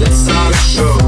Let's start a show.